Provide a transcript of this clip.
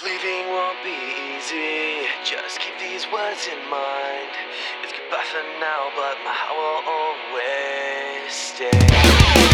Leaving won't be easy, just keep these words in mind. It's goodbye for now, but my heart will always stay.